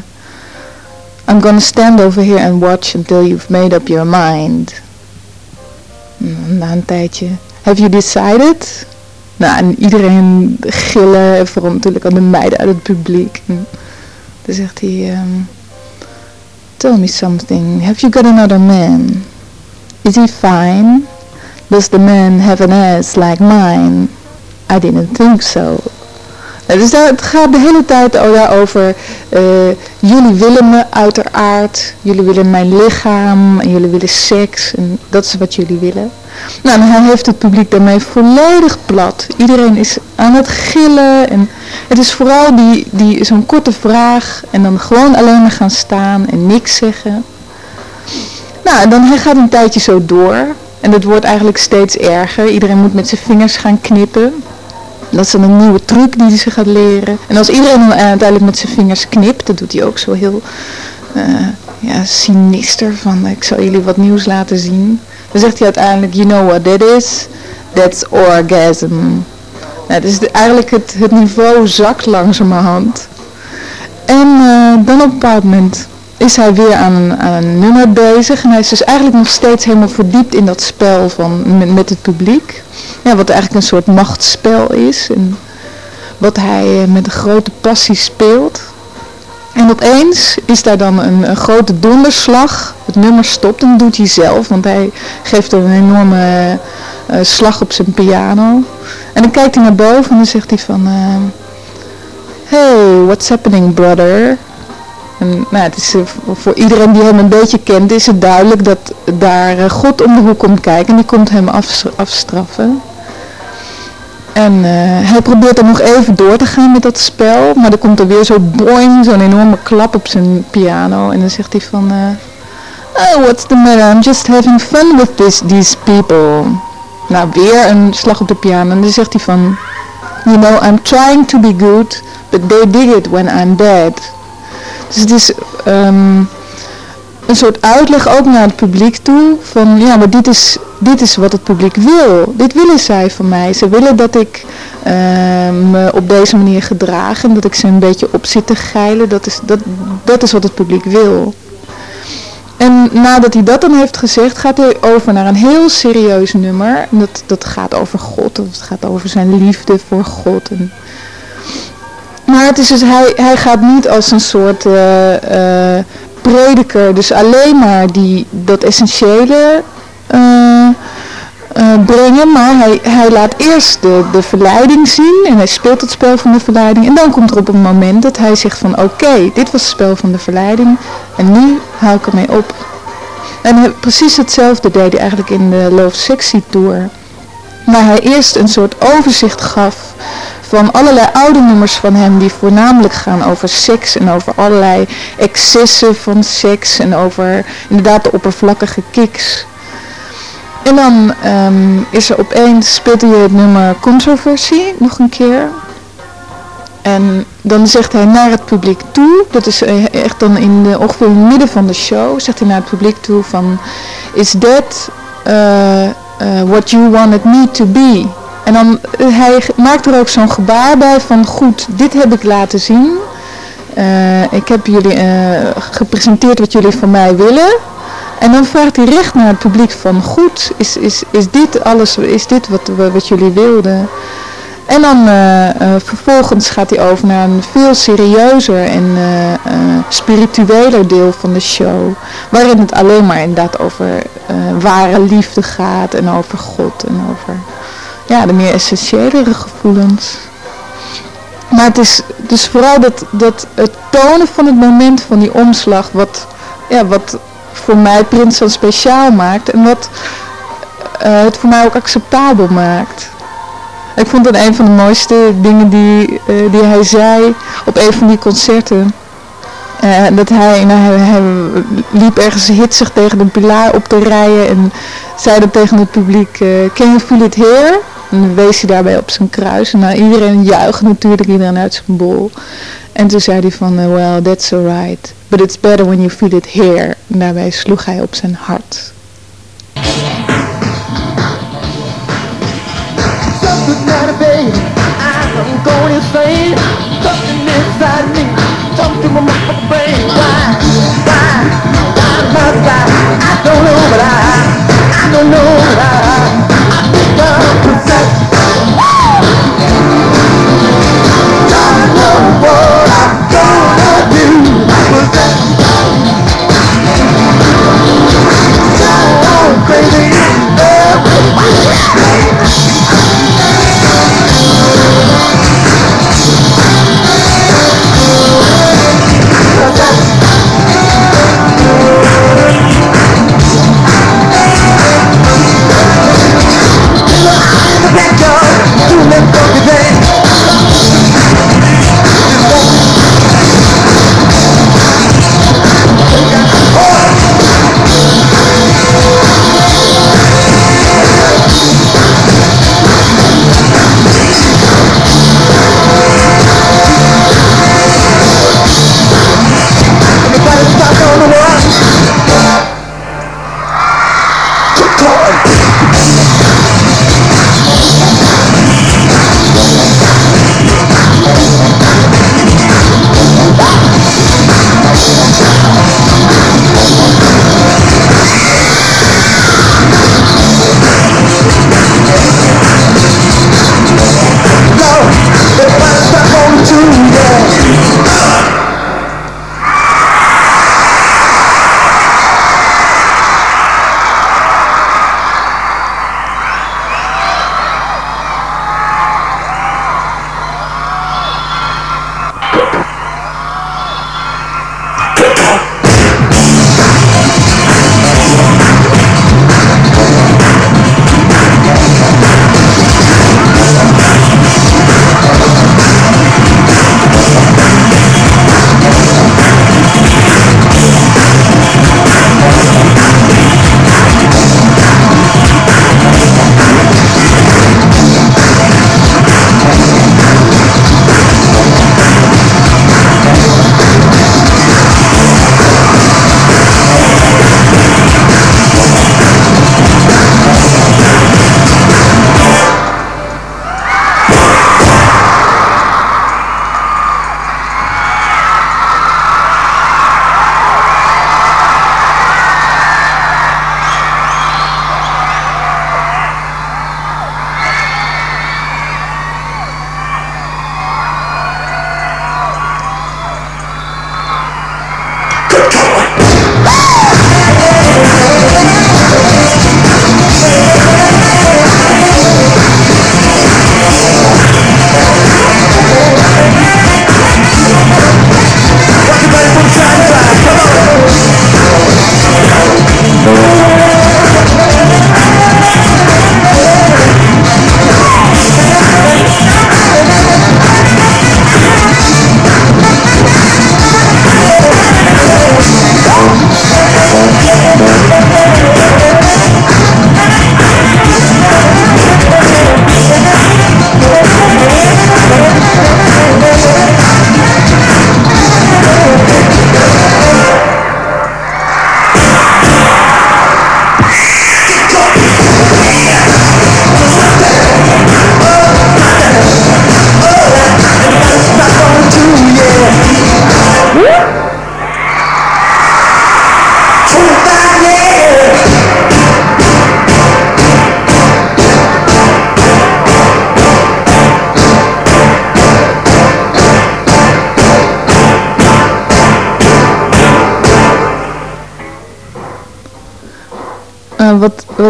I'm gonna stand over here and watch until you've made up your mind. Na een tijdje. Have you decided? Nou, en iedereen gillen, vooral natuurlijk aan de meiden uit het publiek. En dan zegt hij... Um, Tell me something. Have you got another man? Is he fine? Does the man have an ass like mine? I didn't think so. Dus het gaat de hele tijd over, uh, jullie willen me uiteraard, jullie willen mijn lichaam en jullie willen seks en dat is wat jullie willen. Nou, hij heeft het publiek daarmee volledig plat. Iedereen is aan het gillen en het is vooral die, die, zo'n korte vraag en dan gewoon alleen maar gaan staan en niks zeggen. Nou, en dan hij gaat een tijdje zo door en het wordt eigenlijk steeds erger. Iedereen moet met zijn vingers gaan knippen. Dat is dan een nieuwe truc die hij gaat leren. En als iedereen dan uiteindelijk met zijn vingers knipt, dat doet hij ook zo heel uh, ja, sinister van ik zal jullie wat nieuws laten zien. Dan zegt hij uiteindelijk, you know what that is? That's orgasm. Nou, dus eigenlijk het, het niveau zakt langzamerhand. En uh, dan op een bepaald moment is hij weer aan een, nummer bezig. En hij is dus eigenlijk nog steeds helemaal verdiept in dat spel van, met, met het publiek ja, wat eigenlijk een soort machtsspel is. En wat hij eh, met een grote passie speelt. En opeens is daar dan een, grote donderslag. Het nummer stopt en doet hij zelf, want hij geeft een enorme uh, slag op zijn piano. En dan kijkt hij naar boven en dan zegt hij van... Uh, hey, what's happening brother? En, nou, het is, voor iedereen die hem een beetje kent is het duidelijk dat daar God om de hoek komt kijken en die komt hem afstraffen. En uh, hij probeert er nog even door te gaan met dat spel. Maar dan komt er weer zo boing, zo'n enorme klap op zijn piano. En dan zegt hij van... Uh, oh, what's the matter? I'm just having fun with this, these people. Nou, weer een slag op de piano. En dan zegt hij van... You know, I'm trying to be good, but they dig it when I'm dead. Dus het is... Um, een soort uitleg ook naar het publiek toe. Van ja, maar dit is, dit is wat het publiek wil. Dit willen zij van mij. Ze willen dat ik uh, me op deze manier gedraag en dat ik ze een beetje op zit te geilen. Dat is, dat, dat is wat het publiek wil. En nadat hij dat dan heeft gezegd, gaat hij over naar een heel serieus nummer. Dat, dat gaat over God, het gaat over zijn liefde voor God. En maar het is dus, hij, hij gaat niet als een soort uh, uh, prediker, dus alleen maar die, dat essentiële eh, brengen, maar hij, laat eerst de, verleiding zien en hij speelt het spel van de verleiding. En dan komt er op een moment dat hij zegt van oké, dit was het spel van de verleiding en nu hou ik ermee op. En precies hetzelfde deed hij eigenlijk in de Love Sexy Tour. Waar hij eerst een soort overzicht gaf van allerlei oude nummers van hem die voornamelijk gaan over seks en over allerlei excessen van seks en over inderdaad de oppervlakkige kicks. En dan ehm, is er opeens, speelt hij het nummer Controversy nog een keer. En dan zegt hij naar het publiek toe, dat is eh, echt dan in de, ongeveer in het midden van de show, zegt hij naar het publiek toe van, is that eh, eh, what you wanted me to be? En dan, hij maakt er ook zo'n gebaar bij van, goed, dit heb ik laten zien. Ik heb jullie gepresenteerd wat jullie van mij willen. En dan vraagt hij recht naar het publiek van, goed, is, is, is dit alles, is dit wat, wat jullie wilden? En dan eh, eh, vervolgens gaat hij over naar een veel serieuzer en eh, spiritueler deel van de show. Waarin het alleen maar inderdaad over ware liefde gaat en over God en over ja, de meer essentiëlere gevoelens. Maar het is dus vooral dat, dat het tonen van het moment van die omslag wat, ja, wat voor mij Prins dan speciaal maakt en wat eh, het voor mij ook acceptabel maakt. Ik vond het een van de mooiste dingen die, eh, die hij zei op een van die concerten. Eh, dat hij, nou, hij, liep ergens hitsig tegen een pilaar op te rijden en zei dat tegen het publiek, can you feel it here? En dan wees hij daarbij op zijn kruis en nou, iedereen juicht natuurlijk, iedereen uit zijn bol. En toen zei hij van, well, that's alright, but it's better when you feel it here. En daarbij sloeg hij op zijn hart. Something inside me. Something in my brain. Why?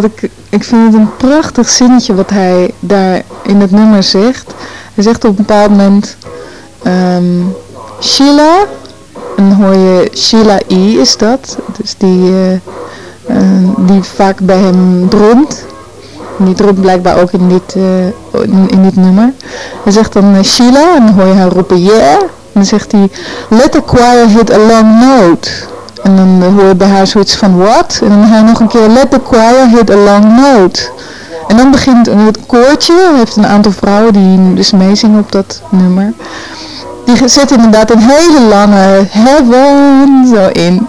Ik, ik vind het een prachtig zinnetje wat hij daar in het nummer zegt. Hij zegt op een bepaald moment, ehm, Sheila, en dan hoor je Sheila E is dat, dus die, eh, eh, die vaak bij hem. En die drumt blijkbaar ook in dit, eh, in, in dit nummer. Hij zegt dan Sheila, en dan hoor je haar roepen yeah. En dan zegt hij, let the choir hit a long note. En dan eh, hoor je bij haar zoiets van what? En dan hij nog een keer let the choir hit a long note. En dan begint het koortje, heeft een aantal vrouwen die dus meezingen op dat nummer. Die zetten inderdaad een hele lange heaven zo in.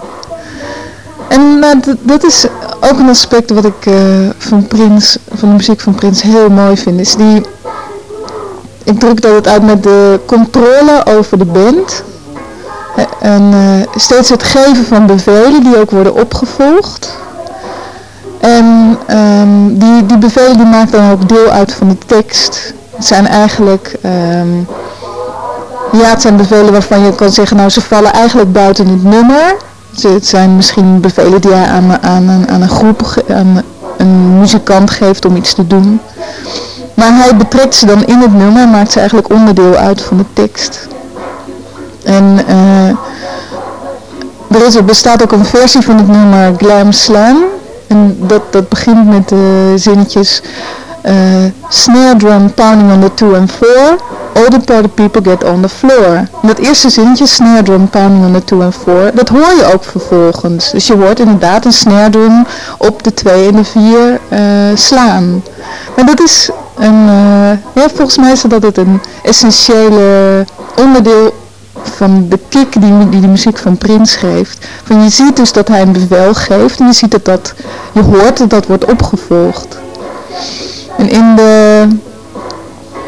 En dat, dat is ook een aspect wat ik eh, van Prins, van de muziek van Prins heel mooi vind. Is die, ik druk dat het uit met de controle over de band. En eh, steeds het geven van bevelen die ook worden opgevolgd. En ehm, die, die bevelen die maken dan ook deel uit van de tekst. Het zijn eigenlijk, ehm, ja het zijn bevelen waarvan je kan zeggen, nou ze vallen eigenlijk buiten het nummer. Het zijn misschien bevelen die hij aan, aan, aan, een groep, aan een muzikant geeft om iets te doen. Maar hij betrekt ze dan in het nummer en maakt ze eigenlijk onderdeel uit van de tekst. En eh, er, is, bestaat ook een versie van het nummer Glam Slam. En dat, dat begint met de zinnetjes eh, Snare drum pounding on the two and four. All the party people get on the floor. Dat eerste zinnetje, snare drum pounding on the two and four, dat hoor je ook vervolgens. Dus je hoort inderdaad een snare drum op de twee en de vier eh, slaan. En dat is een, eh, volgens mij is dat het een essentiële onderdeel van de kick die, die de muziek van Prins geeft. Van je ziet dus dat hij een bevel geeft en je ziet dat, dat je hoort dat dat wordt opgevolgd. En in de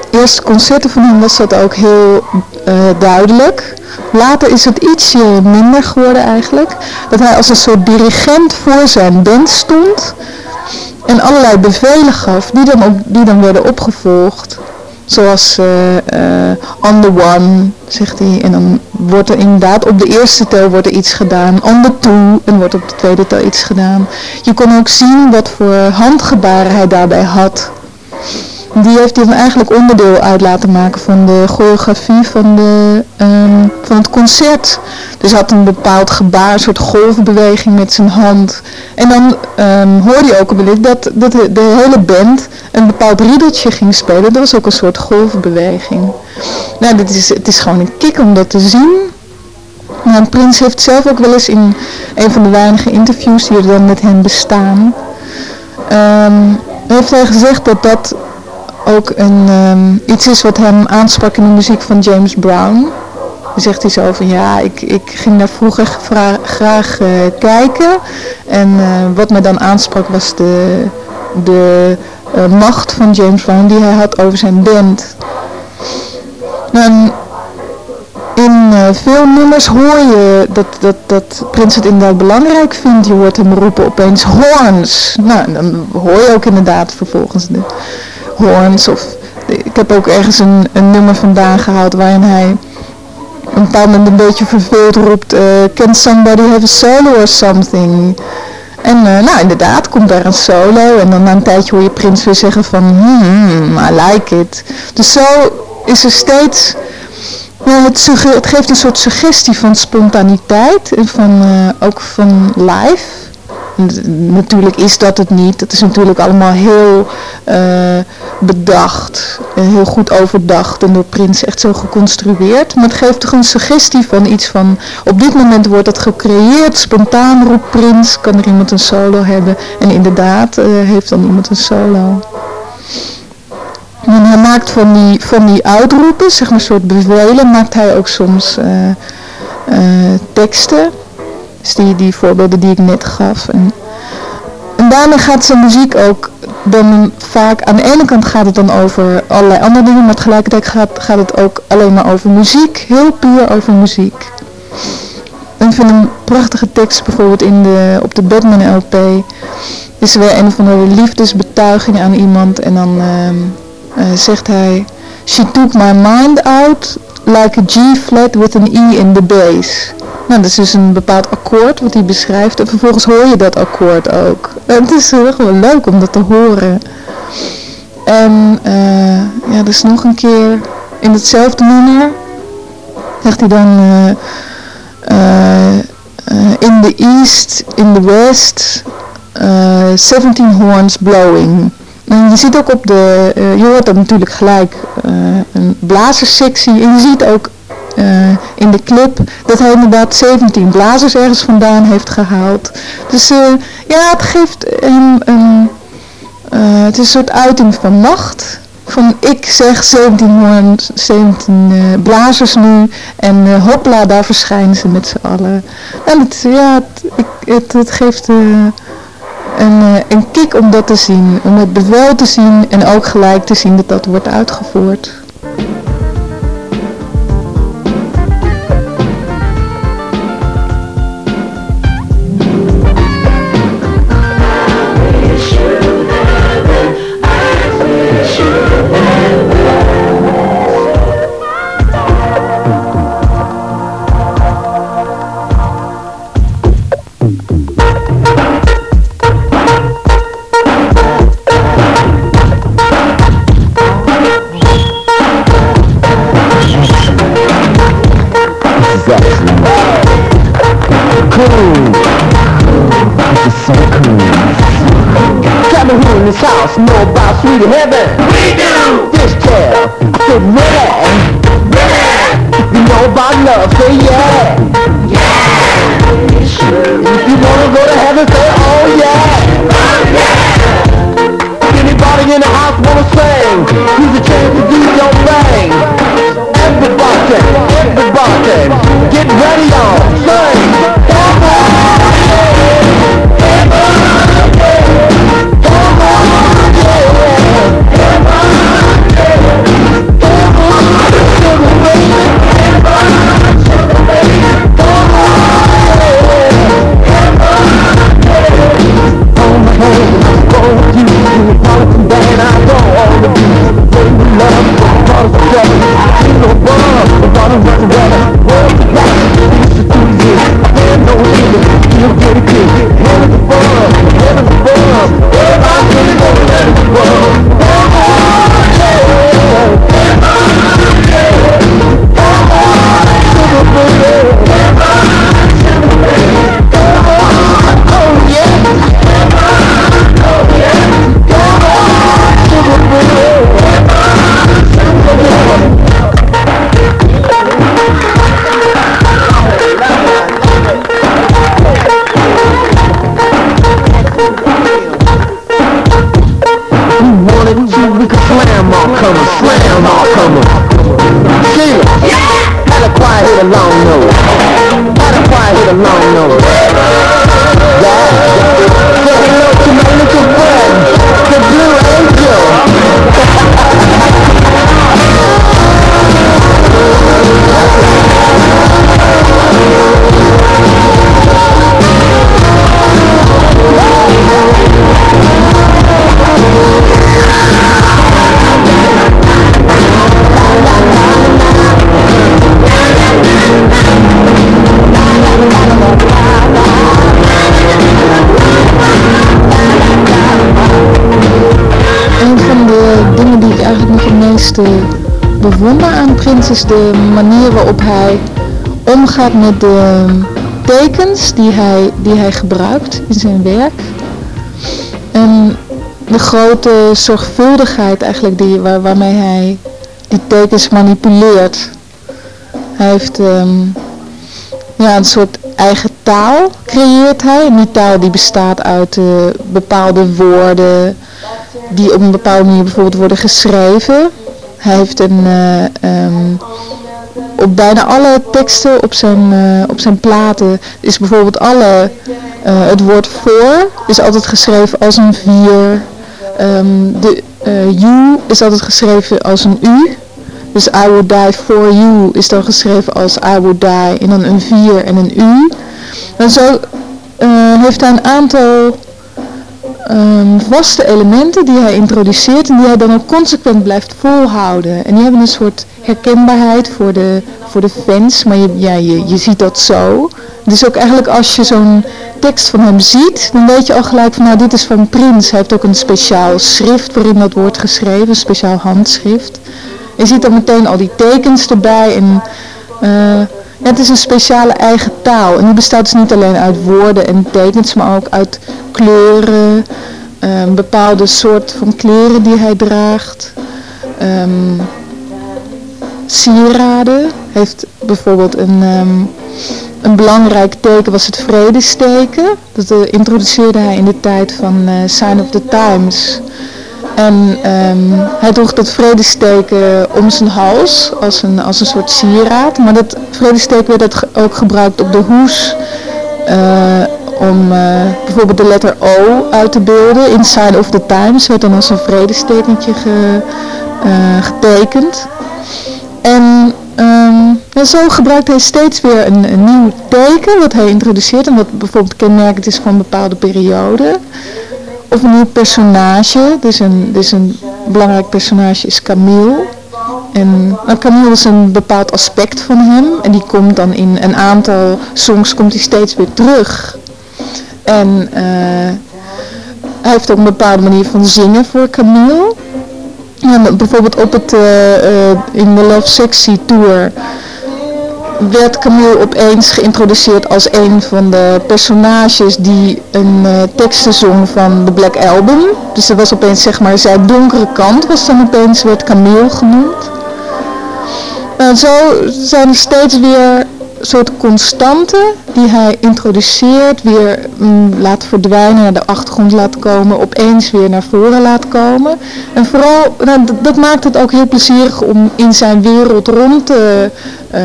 eerste concerten van hem was dat ook heel eh, duidelijk. Later is het ietsje minder geworden eigenlijk. Dat hij als een soort dirigent voor zijn band stond en allerlei bevelen gaf die dan, die dan werden opgevolgd. Zoals eh, on the one, zegt hij. En dan wordt er inderdaad op de eerste tel wordt er iets gedaan. On the two, en wordt op de tweede tel iets gedaan. Je kon ook zien wat voor handgebaren hij daarbij had. Die heeft hij eigenlijk onderdeel uit laten maken van de choreografie van, de, ehm, van het concert. Dus had een bepaald gebaar, een soort golfbeweging met zijn hand. En dan ehm, hoorde je ook op lied dat, dat de, de hele band een bepaald riedeltje ging spelen. Dat was ook een soort golfbeweging. Nou, dit is, het is gewoon een kick om dat te zien. Nou, Prins heeft zelf ook wel eens in een van de weinige interviews die er dan met hem bestaan, ehm, heeft hij gezegd dat dat ook een, ehm, iets is wat hem aansprak in de muziek van James Brown. Zegt hij zo van ja, ik, ik ging daar vroeger graag eh, kijken. En eh, wat me dan aansprak was de, de eh, macht van James Brown die hij had over zijn band. En in veel nummers hoor je dat, dat, dat Prins het inderdaad belangrijk vindt. Je hoort hem roepen opeens horns. Nou, dan hoor je ook inderdaad vervolgens de horns. Of ik heb ook ergens een, een nummer vandaan gehaald waarin hij een bepaald een beetje verveeld roept, eh, can somebody have a solo or something? En eh, nou inderdaad, komt daar een solo en dan na een tijdje hoor je Prins weer zeggen van, hmm, I like it. Dus zo is er steeds, sugge- het geeft een soort suggestie van spontaniteit en van, eh, ook van live. Natuurlijk is dat het niet. Het is natuurlijk allemaal heel eh, bedacht, eh, heel goed overdacht en door Prins echt zo geconstrueerd. Maar het geeft toch een suggestie van iets van, op dit moment wordt het gecreëerd, spontaan roept Prins, kan er iemand een solo hebben. En inderdaad eh, heeft dan iemand een solo. En hij maakt van die, van die uitroepen, zeg maar een soort bevelen, maakt hij ook soms teksten. Dus die, die voorbeelden die ik net gaf. En, en daarmee gaat zijn muziek ook dan vaak, aan de ene kant gaat het dan over allerlei andere dingen, maar tegelijkertijd gaat, gaat het ook alleen maar over muziek, heel puur over muziek. Ik vind een prachtige tekst bijvoorbeeld in de, op de Batman LP, is er weer een van de liefdesbetuigingen aan iemand en dan ehm, eh, zegt hij, She took my mind out like a G flat with an E in the bass. Nou, dat is dus een bepaald akkoord wat hij beschrijft. En vervolgens hoor je dat akkoord ook. En het is heel gewoon leuk om dat te horen. En eh, ja, dus nog een keer in hetzelfde nummer zegt hij dan eh, eh, in the east, in the west, eh 17 horns blowing. En je ziet ook op de, je hoort dat natuurlijk gelijk een blazerssectie en je ziet ook in de clip dat hij inderdaad 17 blazers ergens vandaan heeft gehaald. Dus eh, ja, het geeft hem een, eh, het is een soort uiting van macht. Van ik zeg 17, hoorns, 17 eh, blazers nu en eh, hopla, daar verschijnen ze met z'n allen. En het, ja, het, het, geeft eh, een, eh, een kick om dat te zien, om het bevel te zien en ook gelijk te zien dat dat wordt uitgevoerd. About sweet heaven? We do! This tale, I said ready. Ready! You know about love, say yeah. Yeah! If you wanna go to heaven, say oh yeah. Oh yeah! Anybody in the house wanna sing? Here's a chance to do your thing. Everybody, everybody, get ready on, bewonder aan Prins is de manier waarop hij omgaat met de tekens die hij, die hij gebruikt in zijn werk. En de grote zorgvuldigheid eigenlijk die, waar, waarmee hij die tekens manipuleert. Hij heeft ehm, ja, een soort eigen taal creëert hij. En die taal die bestaat uit eh, bepaalde woorden die op een bepaalde manier bijvoorbeeld worden geschreven. Hij heeft een, eh, ehm, op bijna alle teksten op zijn, eh, op zijn platen is bijvoorbeeld alle, eh, het woord voor is altijd geschreven als een vier. Ehm, de you is altijd geschreven als een u. Dus I would die for you is dan geschreven als I would die en dan een vier en een u. En zo heeft hij een aantal ehm, vaste elementen die hij introduceert en die hij dan ook consequent blijft volhouden. En die hebben een soort herkenbaarheid voor de, voor de fans, maar je, ja, je, je ziet dat zo. Dus ook eigenlijk als je zo'n tekst van hem ziet, dan weet je al gelijk van nou dit is van Prins. Hij heeft ook een speciaal schrift waarin dat wordt geschreven, een speciaal handschrift. Je ziet dan meteen al die tekens erbij en eh, het is een speciale eigen taal. En die bestaat dus niet alleen uit woorden en tekens, maar ook uit kleuren, eh, een bepaalde soort van kleren die hij draagt. Ehm, sieraden. heeft bijvoorbeeld een, ehm, een belangrijk teken was het vredesteken. Dat eh, introduceerde hij in de tijd van uh, Sign of the Times. En um, hij droeg dat vredesteken om zijn hals als een, als een soort sieraad. Maar dat vredesteken werd ook gebruikt op de hoes uh, om bijvoorbeeld de letter O uit te beelden. In Sign of the Times werd dan als een vredestekentje ge, getekend. En um, zo gebruikt hij steeds weer een, een, nieuw teken wat hij introduceert en wat bijvoorbeeld kenmerkend is van een bepaalde periode. Of een nieuw personage, dus een, dus een belangrijk personage is Camille. En nou, Camille is een bepaald aspect van hem en die komt dan in een aantal songs komt hij steeds weer terug. En uh, hij heeft ook een bepaalde manier van zingen voor Camille. Bijvoorbeeld op het, uh, uh, in de Love Sexy Tour werd Camille opeens geïntroduceerd als een van de personages die een uh, teksten zong van de Black Album. Dus dat was opeens zeg maar zijn donkere kant was dan opeens werd Camille genoemd. En zo zijn er steeds weer soort constanten die hij introduceert, weer mm, laat verdwijnen, naar de achtergrond laat komen, opeens weer naar voren laat komen. En vooral, nou, dat, maakt het ook heel plezierig om in zijn wereld rond te, uh,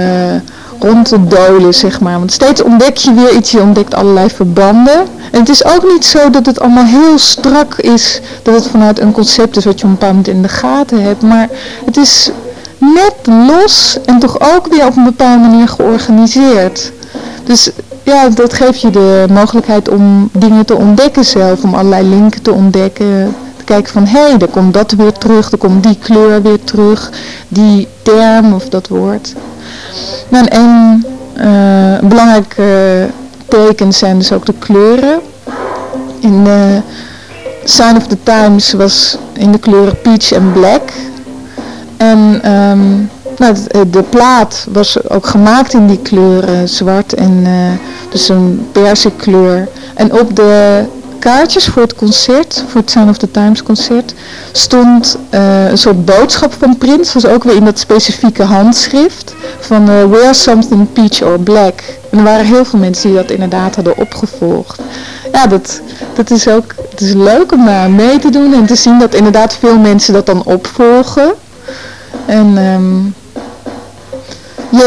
rond te dolen, zeg maar. Want steeds ontdek je weer iets, je ontdekt allerlei verbanden. En het is ook niet zo dat het allemaal heel strak is, dat het vanuit een concept is wat je een bepaald moment in de gaten hebt. Maar het is net los en toch ook weer op een bepaalde manier georganiseerd. Dus ja, dat geeft je de mogelijkheid om dingen te ontdekken zelf, om allerlei linken te ontdekken. Te kijken van, hé, hey, daar komt dat weer terug, er komt die kleur weer terug, die term of dat woord. Nou, en een uh, belangrijk teken zijn dus ook de kleuren. In de Sign of the Times was in de kleuren peach en black. En um, nou, de plaat was ook gemaakt in die kleuren, zwart en dus een kleur. En op de kaartjes voor het concert, voor het Sound of the Times concert, stond uh, een soort boodschap van Prins. was ook weer in dat specifieke handschrift van uh, wear something peach or black. En er waren heel veel mensen die dat inderdaad hadden opgevolgd. Ja, dat, dat is ook het is leuk om daar mee te doen en te zien dat inderdaad veel mensen dat dan opvolgen. En um,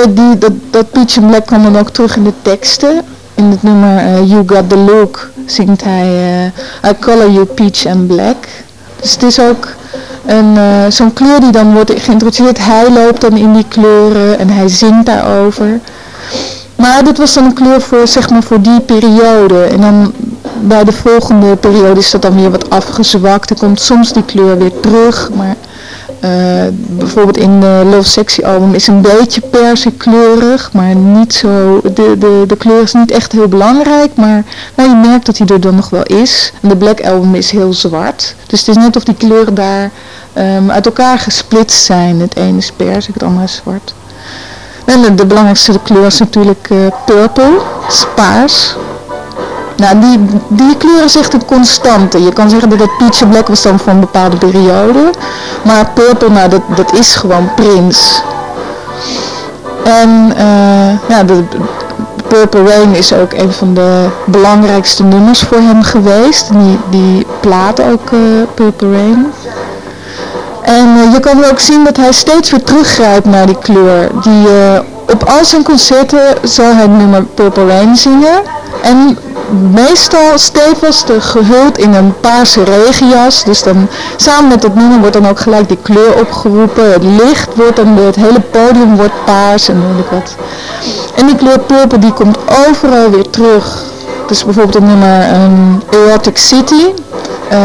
die, dat, dat Peach and Black kwam dan ook terug in de teksten. In het nummer uh, You Got The Look zingt hij uh, I Color You Peach and Black. Dus het is ook een, uh, zo'n kleur die dan wordt geïntroduceerd. Hij loopt dan in die kleuren en hij zingt daarover. Maar dit was dan een kleur voor, zeg maar, voor die periode. En dan bij de volgende periode is dat dan weer wat afgezwakt. Er komt soms die kleur weer terug, maar uh, bijvoorbeeld in de Love Sexy album is een beetje kleurig, maar niet zo, de, de, de kleur is niet echt heel belangrijk, maar je merkt dat hij er dan nog wel is. En de Black album is heel zwart, dus het is net of die kleuren daar um, uit elkaar gesplitst zijn. Het ene is persik, het andere is zwart. De, belangrijkste kleur is natuurlijk uh, purple, paars. Nou, die, die kleur is echt een constante. Je kan zeggen dat het peach black was dan voor een bepaalde periode. Maar purple, nou, dat, dat is gewoon Prins. En uh, ja, de, Purple Rain is ook een van de belangrijkste nummers voor hem geweest. Die, die plaat ook uh, Purple Rain. En uh, je kan ook zien dat hij steeds weer teruggrijpt naar die kleur. Die, op al zijn concerten zal hij het nummer Purple Rain zingen. En meestal stevig gehuld in een paarse regenjas. Dus dan samen met het nummer wordt dan ook gelijk die kleur opgeroepen. Het licht wordt dan, het hele podium wordt paars en noem ik wat. En die kleur purple die komt overal weer terug. Dus bijvoorbeeld het nummer um, Erotic City. eh,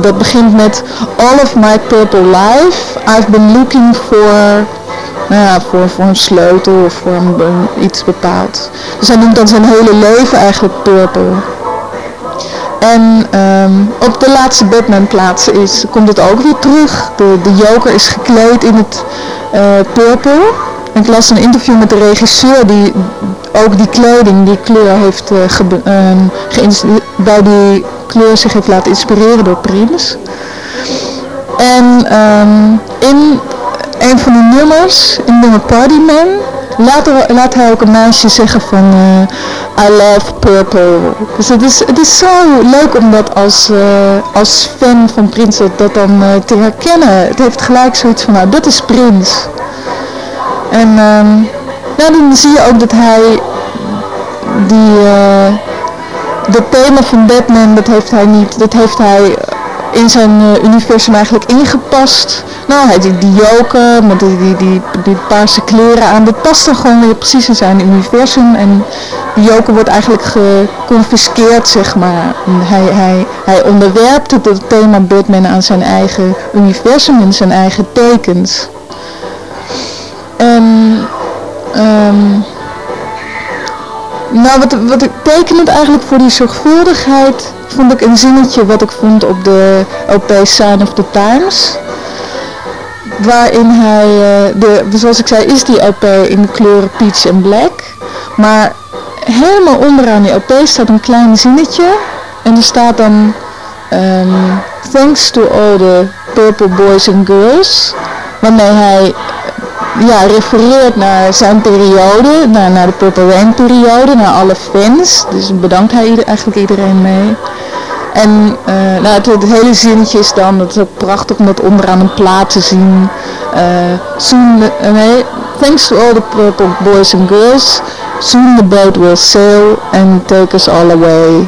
dat begint met All of my purple life, I've been looking for, nou ja, voor, voor een sleutel of voor een, iets bepaald. Dus hij noemt dan zijn hele leven eigenlijk purple. En ehm, op de laatste Batman plaats is, komt het ook weer terug. De, de Joker is gekleed in het eh purple. En ik las een interview met de regisseur die ook die kleding, die kleur heeft ehm, geïns- bij die kleur zich heeft laten inspireren door Prins. En ehm, in een van die nummers, in nummer Party Man, laat, hij ook een meisje zeggen van eh, I love purple. Dus het is, het is zo leuk om dat als, eh, als fan van Prins dat, dan eh, te herkennen. Het heeft gelijk zoiets van, nou dat is Prins. En ehm, dan zie je ook dat hij die, dat thema van Batman, dat heeft hij niet, dat heeft hij in zijn universum eigenlijk ingepast. Nou, hij die, die joker met die, die, die, paarse kleren aan, dat past dan gewoon weer precies in zijn universum. En die joker wordt eigenlijk geconfiskeerd, zeg maar. Hij, hij, hij onderwerpt het, thema Batman aan zijn eigen universum en zijn eigen tekens. En ehm nou, wat, wat ik tekenend eigenlijk voor die zorgvuldigheid vond ik een zinnetje wat ik vond op de LP Sign of the Times. Waarin hij, eh, de, zoals ik zei, is die LP in de kleuren peach en black. Maar helemaal onderaan die LP staat een klein zinnetje. En er staat dan, ehm, thanks to all the purple boys and girls. Waarmee hij ja, refereert naar zijn periode, naar, naar de Purple Rain periode, naar alle fans. Dus bedankt hij eigenlijk iedereen mee. En eh, nou, het, het hele zinnetje is dan, dat is ook prachtig om dat onderaan een plaat te zien. Eh, soon, eh, nee, thanks to all the purple boys and girls, soon the boat will sail and take us all away.